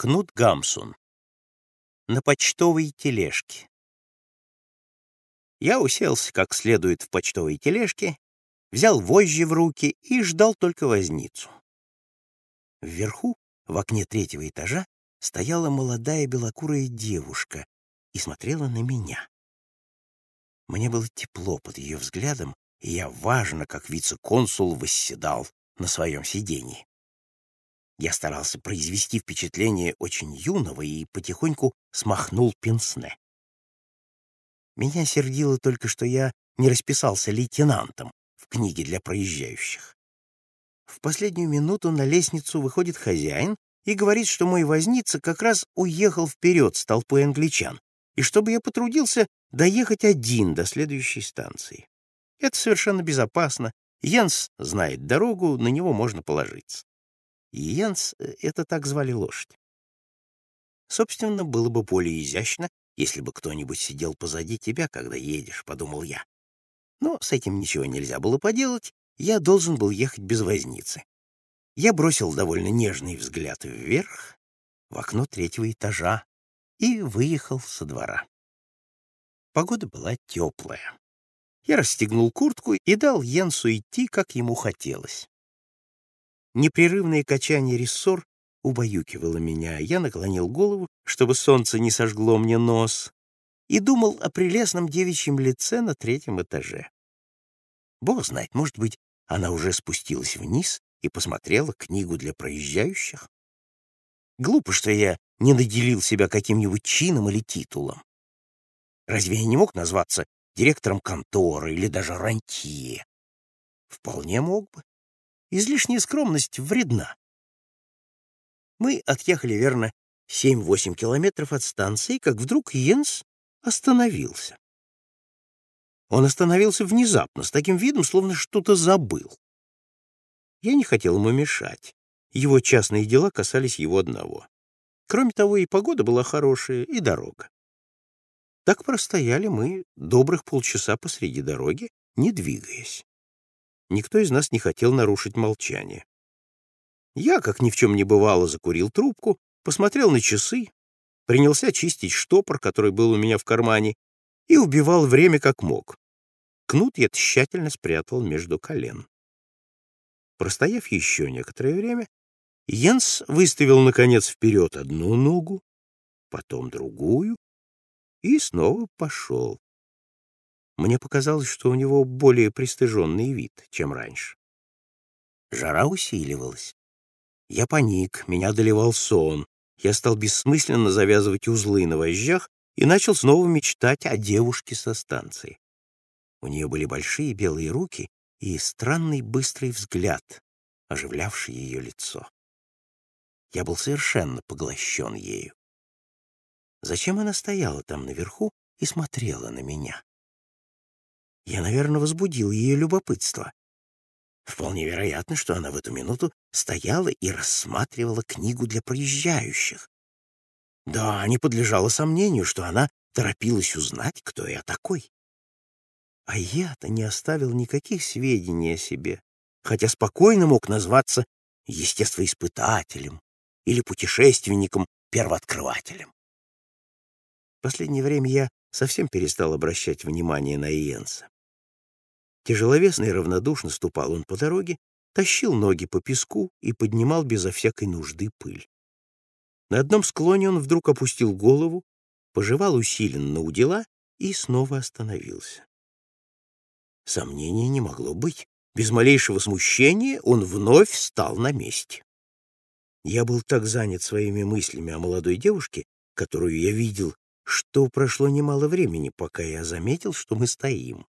Кнут Гамсун. На почтовой тележке. Я уселся как следует в почтовой тележке, взял вожжи в руки и ждал только возницу. Вверху, в окне третьего этажа, стояла молодая белокурая девушка и смотрела на меня. Мне было тепло под ее взглядом, и я важно, как вице-консул, восседал на своем сиденье. Я старался произвести впечатление очень юного и потихоньку смахнул пенсне. Меня сердило только, что я не расписался лейтенантом в книге для проезжающих. В последнюю минуту на лестницу выходит хозяин и говорит, что мой возница как раз уехал вперед с толпой англичан, и чтобы я потрудился доехать один до следующей станции. Это совершенно безопасно. Янс знает дорогу, на него можно положиться. Йенс — это так звали лошадь. Собственно, было бы более изящно, если бы кто-нибудь сидел позади тебя, когда едешь, — подумал я. Но с этим ничего нельзя было поделать, я должен был ехать без возницы. Я бросил довольно нежный взгляд вверх, в окно третьего этажа, и выехал со двора. Погода была теплая. Я расстегнул куртку и дал Йенсу идти, как ему хотелось. Непрерывное качание рессор убаюкивало меня. Я наклонил голову, чтобы солнце не сожгло мне нос, и думал о прелестном девичьем лице на третьем этаже. Бог знает, может быть, она уже спустилась вниз и посмотрела книгу для проезжающих. Глупо, что я не наделил себя каким-нибудь чином или титулом. Разве я не мог назваться директором конторы или даже рантье? Вполне мог бы. Излишняя скромность вредна. Мы отъехали, верно, семь-восемь километров от станции, как вдруг Йенс остановился. Он остановился внезапно, с таким видом, словно что-то забыл. Я не хотел ему мешать. Его частные дела касались его одного. Кроме того, и погода была хорошая, и дорога. Так простояли мы добрых полчаса посреди дороги, не двигаясь. Никто из нас не хотел нарушить молчание. Я, как ни в чем не бывало, закурил трубку, посмотрел на часы, принялся чистить штопор, который был у меня в кармане, и убивал время как мог. Кнут я тщательно спрятал между колен. Простояв еще некоторое время, Йенс выставил, наконец, вперед одну ногу, потом другую, и снова пошел. Мне показалось, что у него более пристыженный вид, чем раньше. Жара усиливалась. Я паник, меня доливал сон. Я стал бессмысленно завязывать узлы на вожжах и начал снова мечтать о девушке со станции. У нее были большие белые руки и странный быстрый взгляд, оживлявший ее лицо. Я был совершенно поглощен ею. Зачем она стояла там наверху и смотрела на меня? Я, наверное, возбудил ее любопытство. Вполне вероятно, что она в эту минуту стояла и рассматривала книгу для проезжающих. Да, не подлежало сомнению, что она торопилась узнать, кто я такой. А я-то не оставил никаких сведений о себе, хотя спокойно мог назваться естествоиспытателем или путешественником-первооткрывателем. В последнее время я совсем перестал обращать внимание на Иенса. Тяжеловесно и равнодушно ступал он по дороге, тащил ноги по песку и поднимал безо всякой нужды пыль. На одном склоне он вдруг опустил голову, пожевал усиленно у дела и снова остановился. Сомнения не могло быть. Без малейшего смущения он вновь встал на месте. Я был так занят своими мыслями о молодой девушке, которую я видел, что прошло немало времени, пока я заметил, что мы стоим.